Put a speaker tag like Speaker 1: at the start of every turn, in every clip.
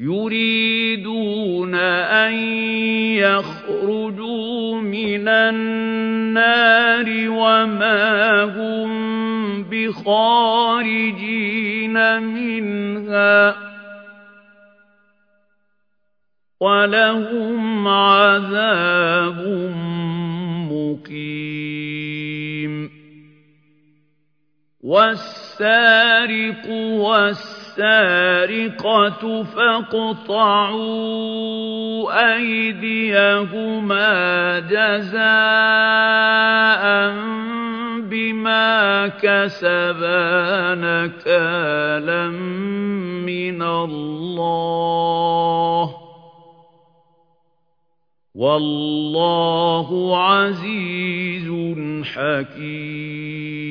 Speaker 1: يريدون أن يخرجوا من النار وما هم بخارجين منها ولهم عذاب مقيم والسارق والسارق السارقة فاقطعوا أيديهما جزاء بما كسبا نكالا من الله. والله عزيز حكيم.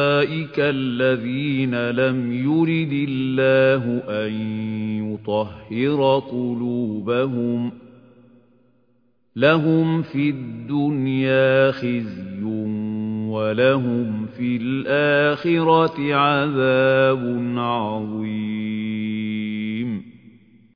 Speaker 1: الذين لم يرد الله أن يطهر قلوبهم لهم في الدنيا خزي ولهم في الآخرة عذاب عظيم.